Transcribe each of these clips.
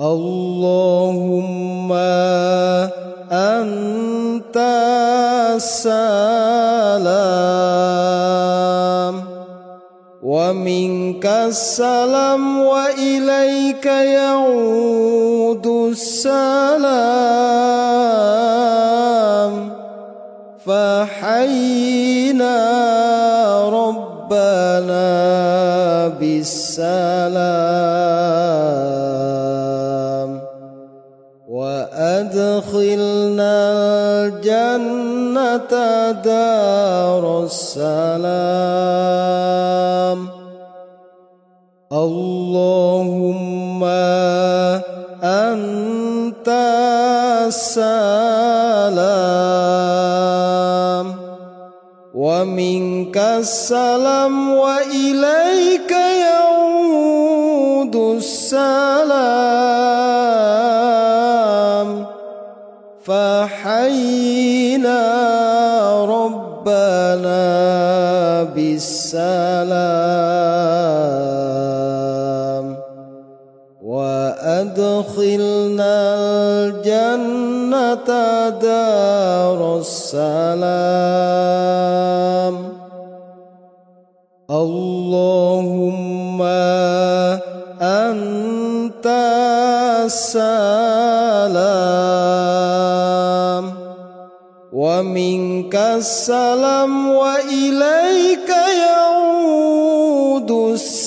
اللهم أنت السلام ومنك السلام وإليك يعود السلام فحينا ربنا بالسلام السلام اللهم أنت السلام. ومنك السلام وإليك يعود السلام. بالسلام وأدخلنا الجنة دار السلام. اللهم أنت السلام. ومنك السلام وإليك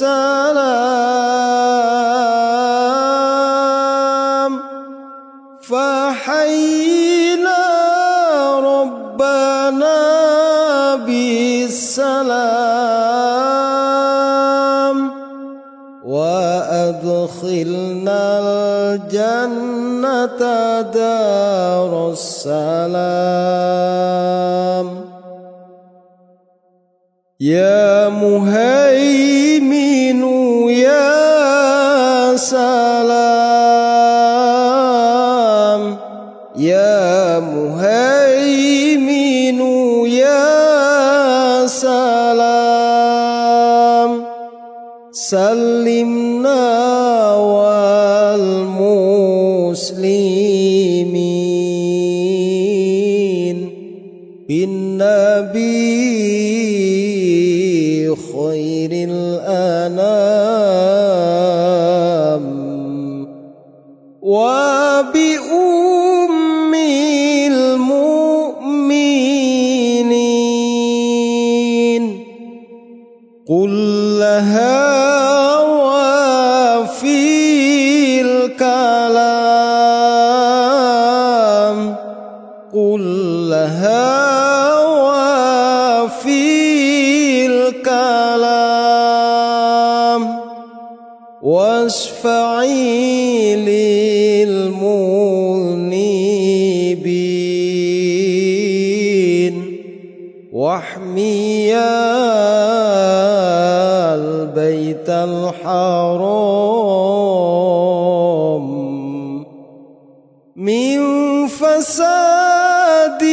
السلام فحينا ربنا بالسلام. وأدخلنا الجنة دار السلام. يا مهيمن سلام. يا مهيمن يا سلام. سلمنا الحرام من فساد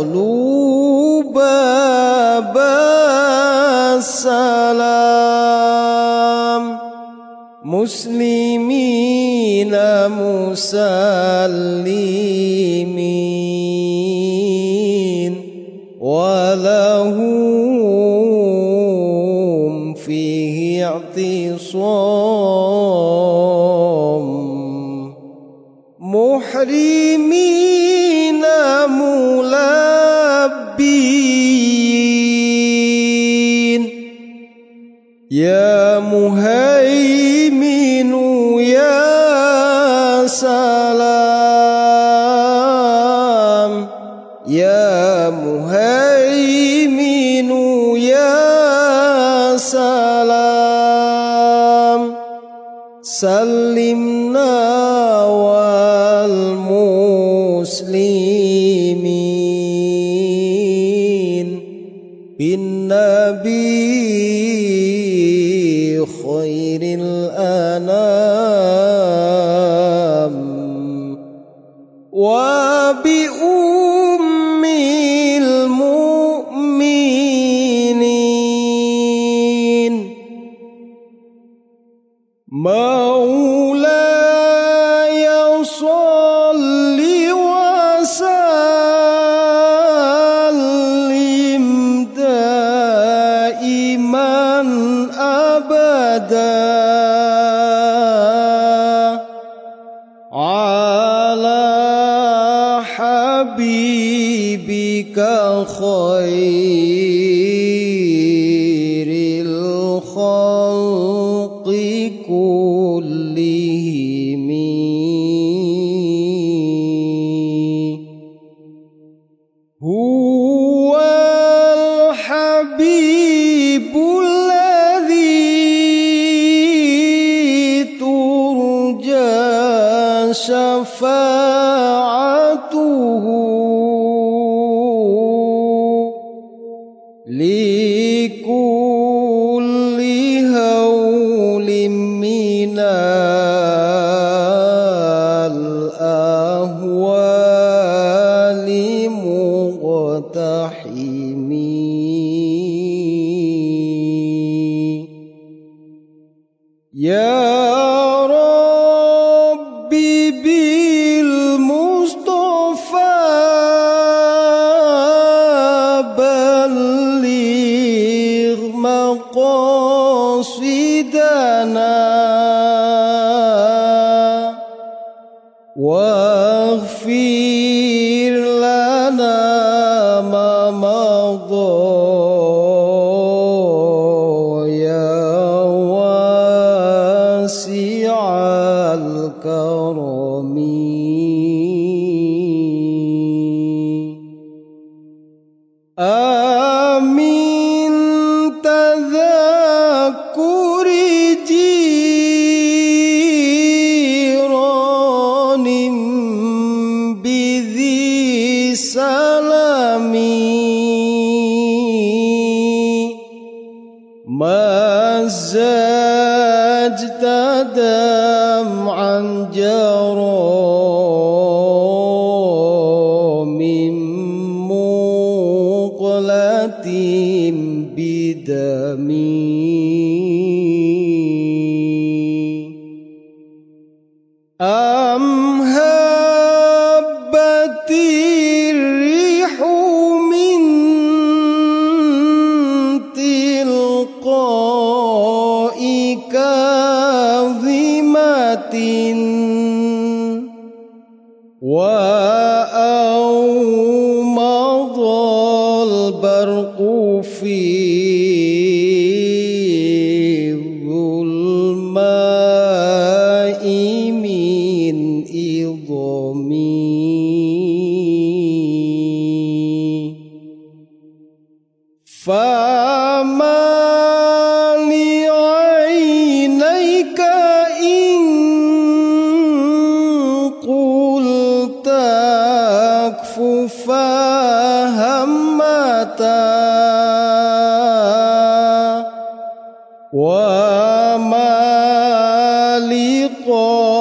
ادخلوا باب السلام مسلمين مسلمين. ولهم فيه اعتصام. محرم مولاي صل وسلم دائما ابدا على حبيبك خير. شفاعته لكل هول من الأهوال مقتحمين. يا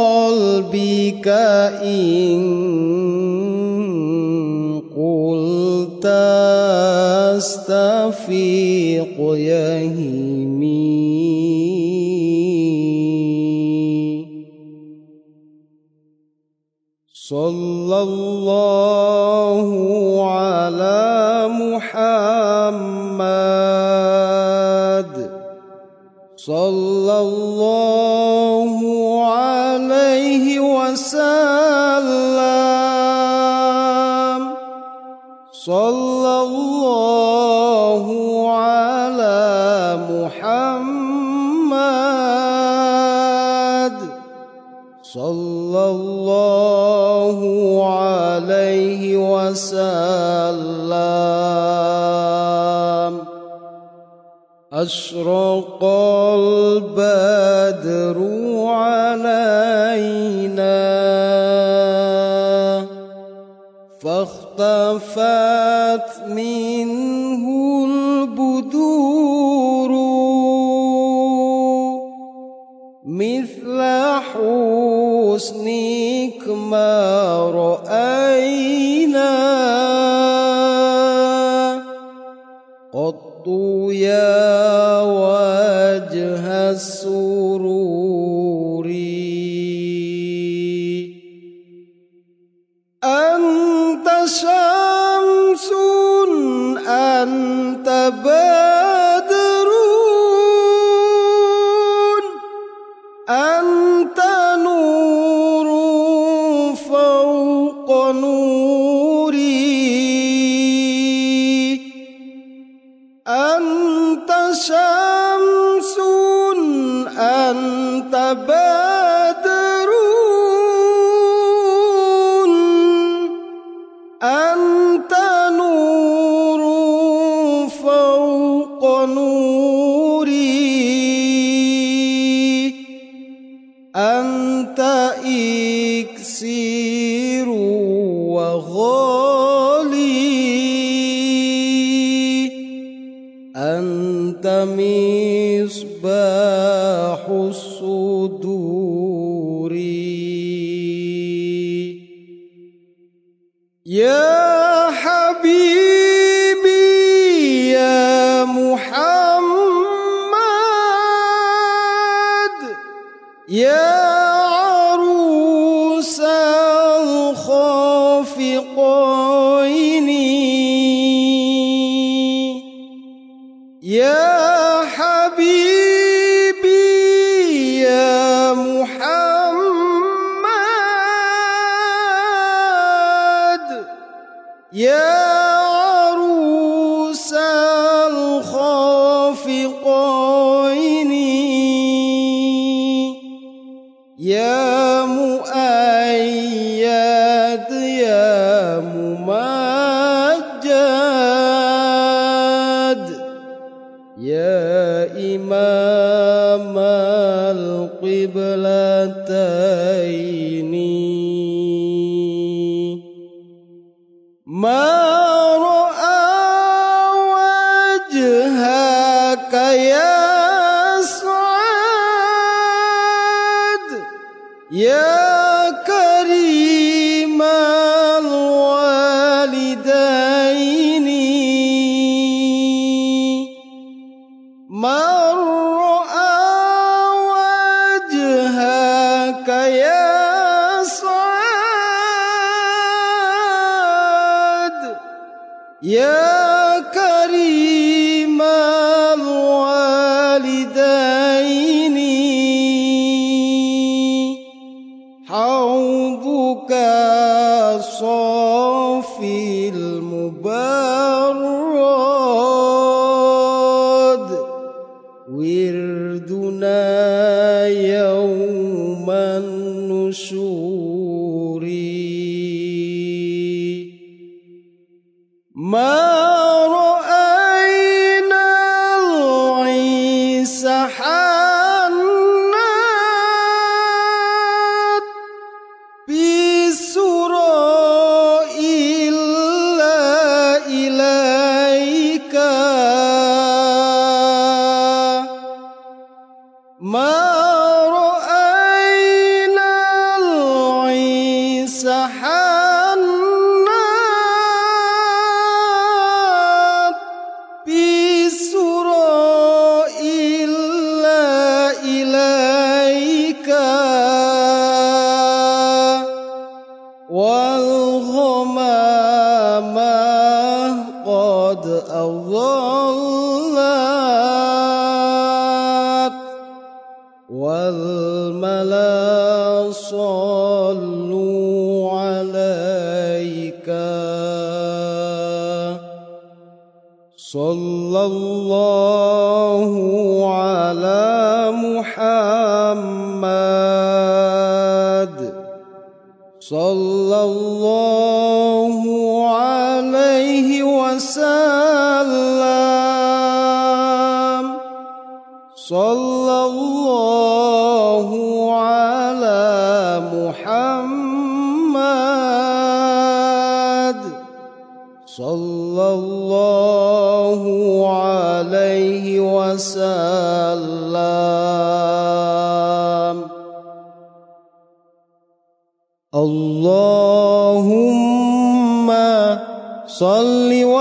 قلبك إن قلت أستفيق يهيمي. صلى الله على محمد. صلى أشرق البدر علينا. فاختفت منه البدور مثل حسنك ما رأينا. أنت مصباح الصدور.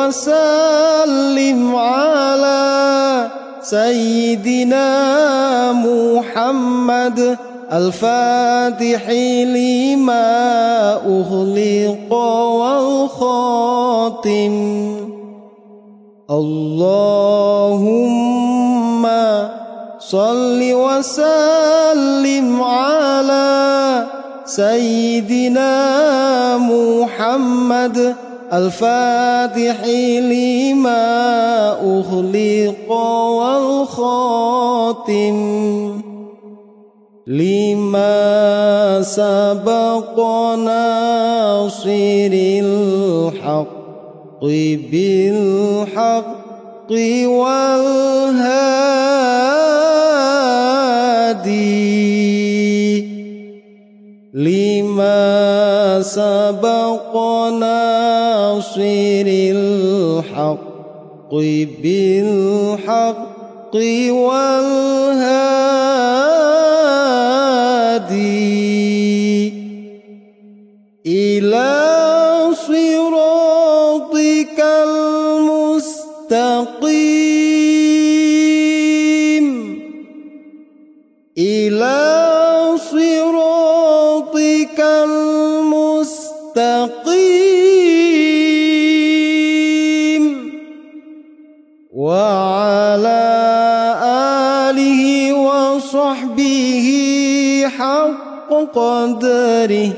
وسلم على سيدنا محمد الفاتح لما أغلق والخاتم. اللهم صل وسلم على سيدنا محمد الفاتح لما أغلق والخاتم لما سبق ناصر الحق بالحق والهادي لما سبق ناصر الحق بالحق والهادي قدره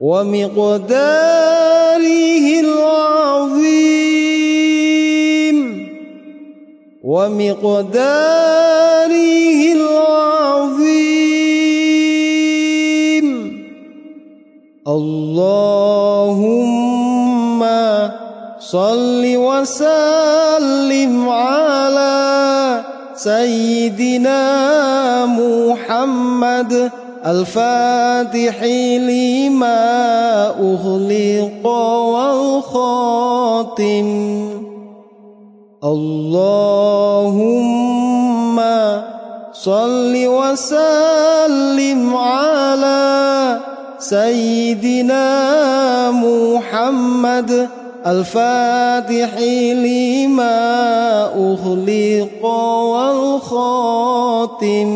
ومقداره العظيم ومقداره العظيم. اللهم صل وسلم على سيدنا محمد الفاتح لما أغلق والخاتم. اللهم صل وسلم على سيدنا محمد. الفاتح لما أغلق والخاتم.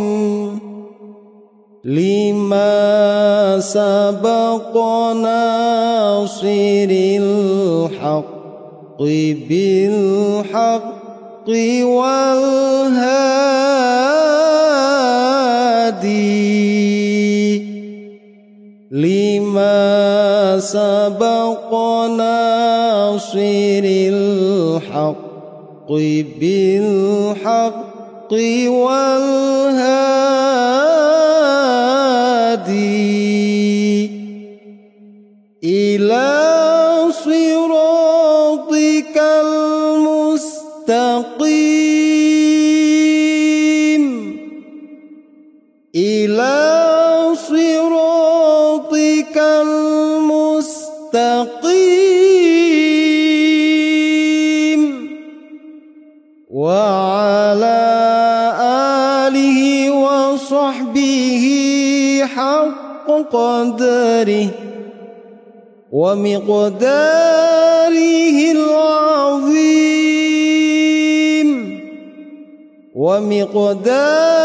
لما سبق ناصر الحق بالحق والهادي. لما سبق ناصر الحق بالحق والهادي. المستقيم إلى صراطك المستقيم وعلى آله وصحبه حق قدره ومقداره ومقداره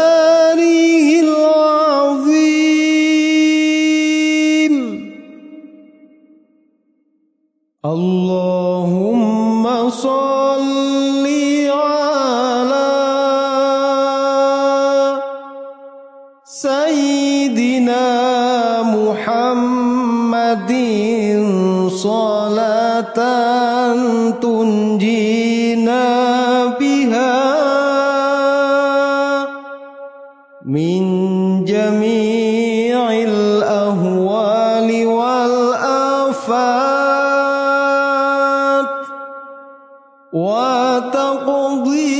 الأهوال والآفات وتقضي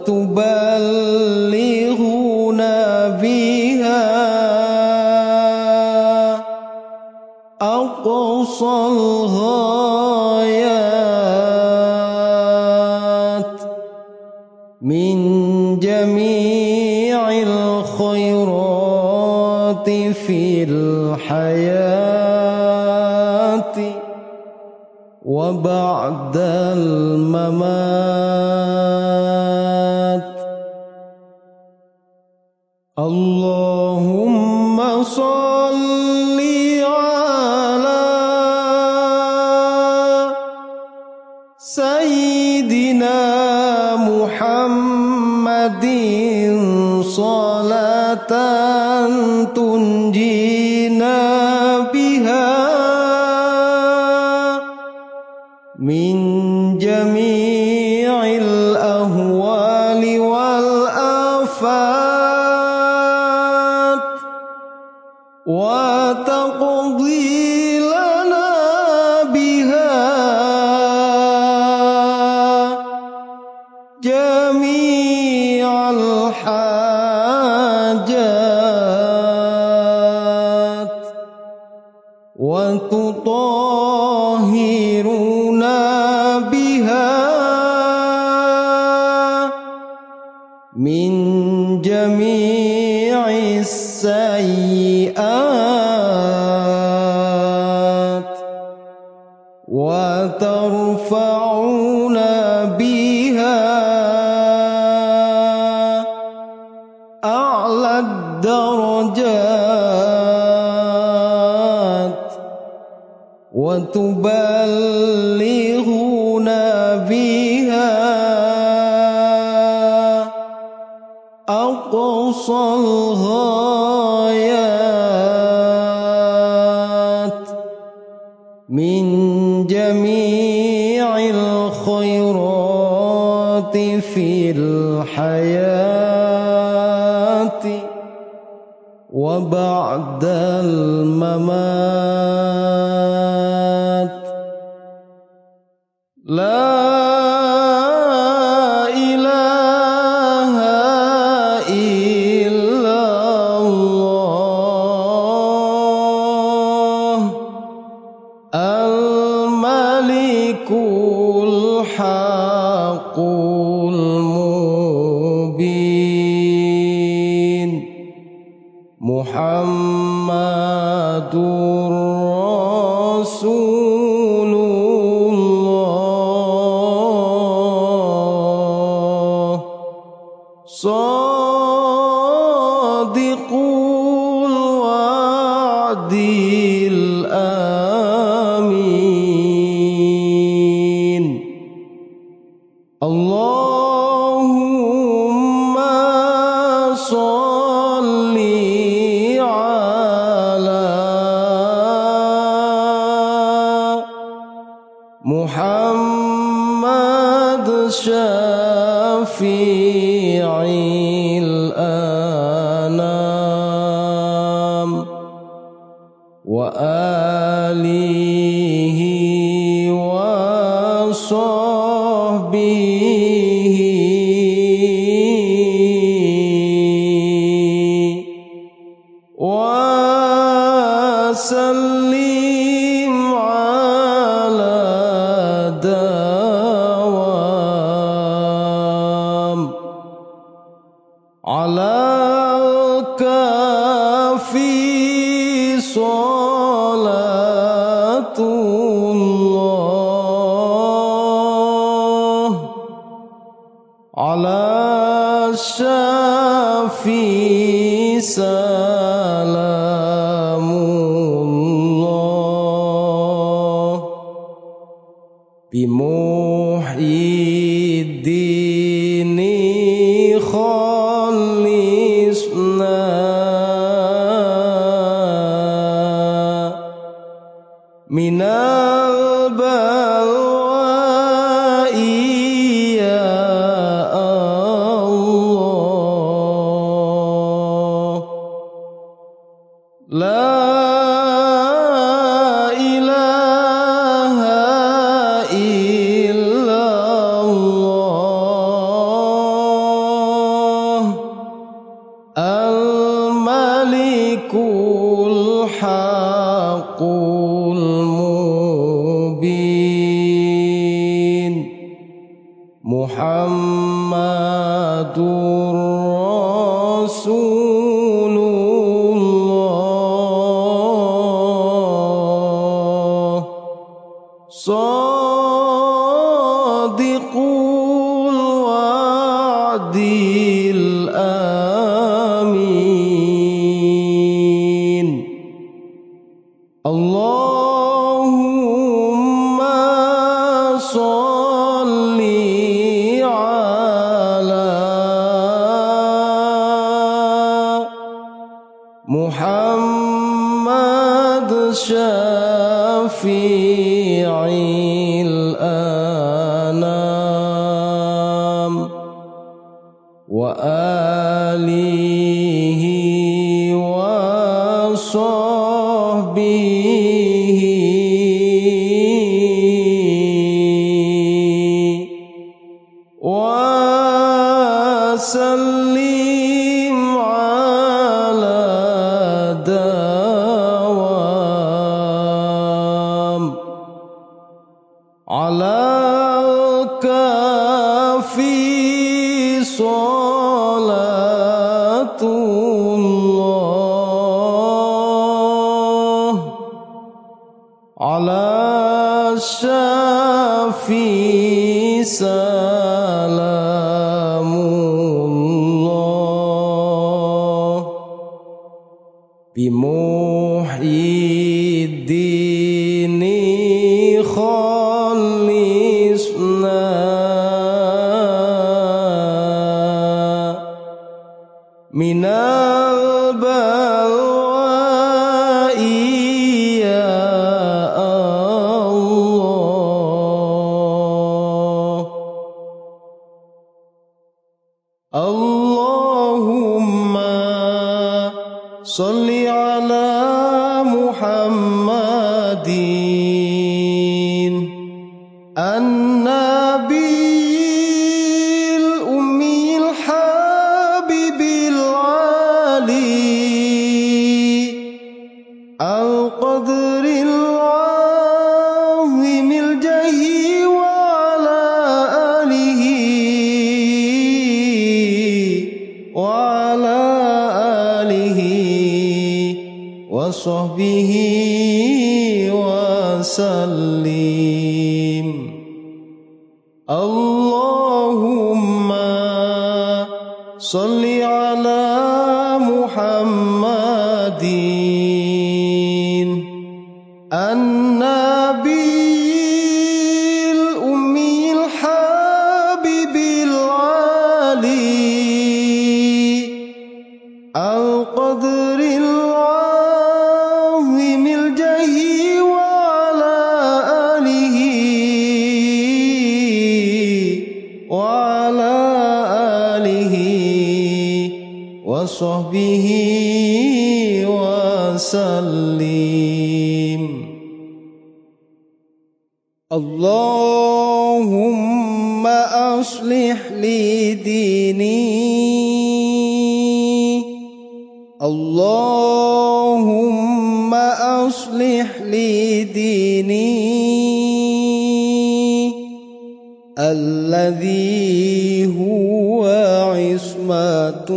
وتبلغنا بها أقصى الغايات من جميع الخيرات في الحياة وبعد الممات. اللهم من جميع السيئات وترفعنا بها أعلى الدرجات وتبلغنا في الحياة وبعد الممات. لا إله إلا الله. الملك الحق. محمد الحق المبين. محمد more اللهم أصلح لي ديني. اللهم أصلح لي ديني. الذي هو عصمة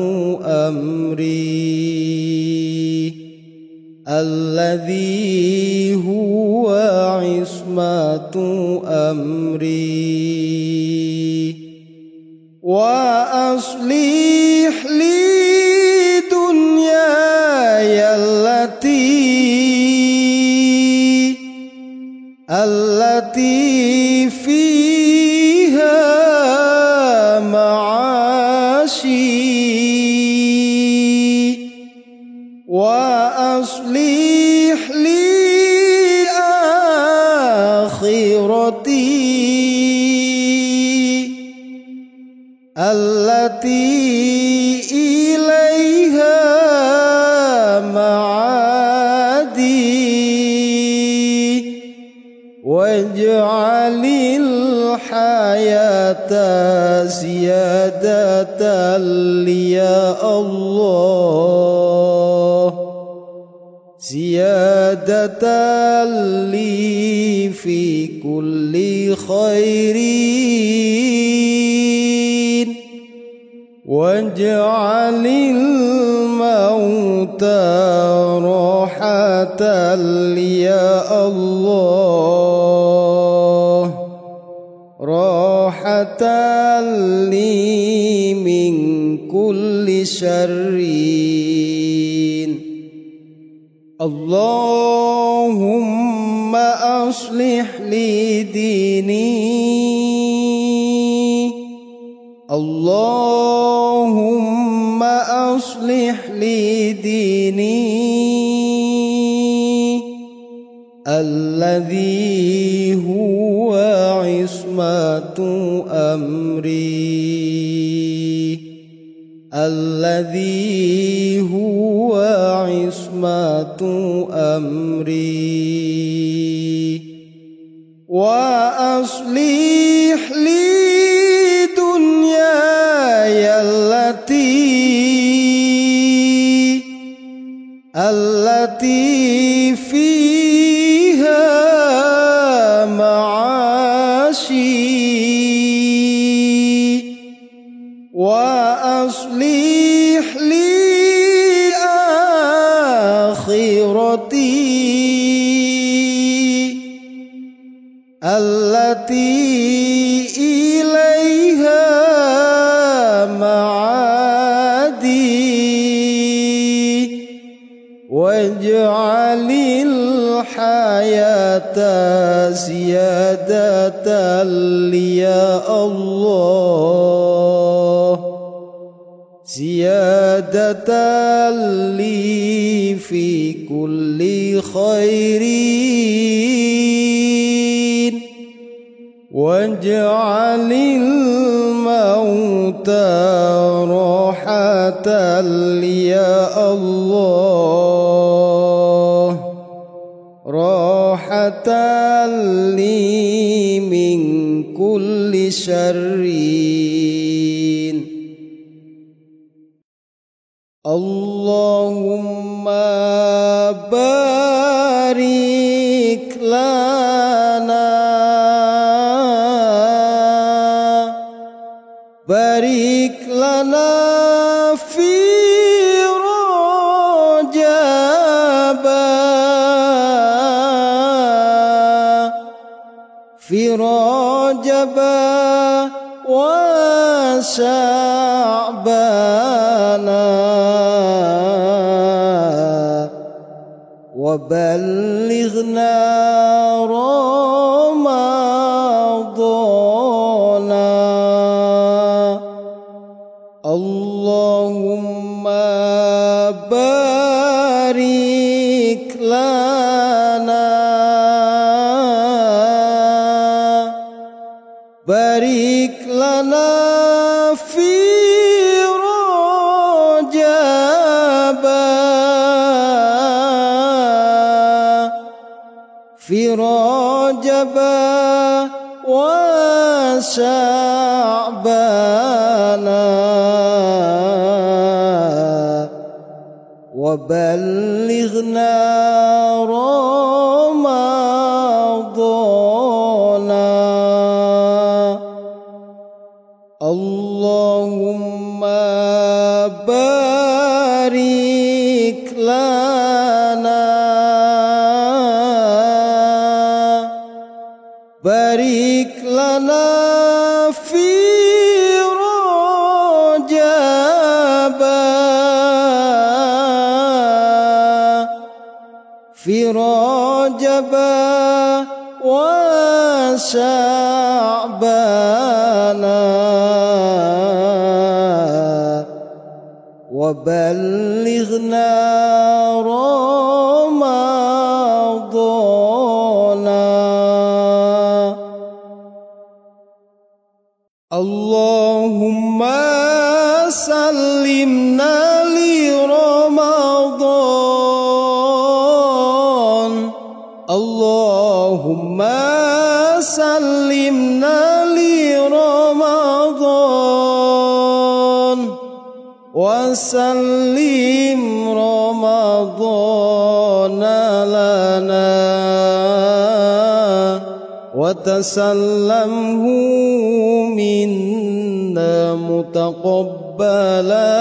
أمري. الذي هو عصمة عصمة أمري. وأصلح لي دنياي التي التي التي إليها معادي واجعل الحياة زيادة لي يا الله زيادة لي في كل خير واجعل الموت راحة يا الله. راحة لي من كل شر. اللهم أصلح لي ديني. اللهم الذي هو عصمة أمري. الذي هو عصمة أمري. وأصلح لي دنياي التي التي زيادة لي يا الله. زيادة لي في كل خير. واجعل الموت راحة يا الله. راحة لي من كل شر اللهم وبلغنا رمضان اللهم بارك لنا. بارك لنا في رجب وشعبنا وبلغنا wa وبلغنا رمضان اللهم سلمنا وسلم رمضان لنا وتسلمه منا متقبلا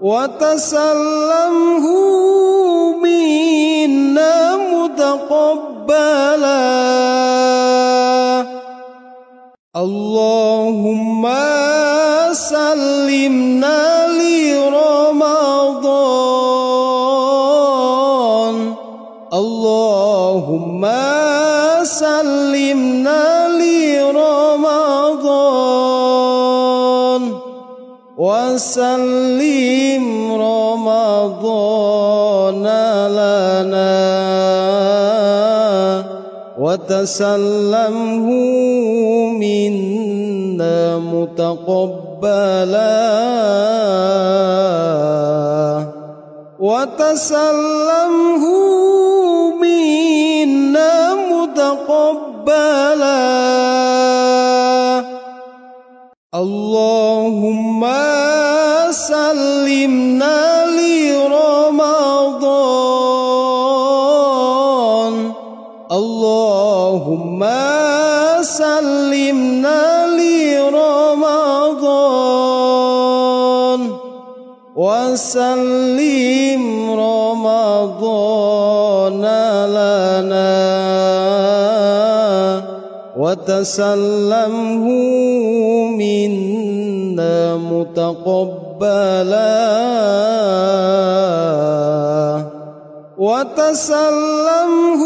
وتسلمه وسلم رمضان لنا وتسلمه منا متقبلا وتسلمه منا متقبلا. اللهم وسلم رمضان لنا وتسلمه منا متقبلا وتسلمه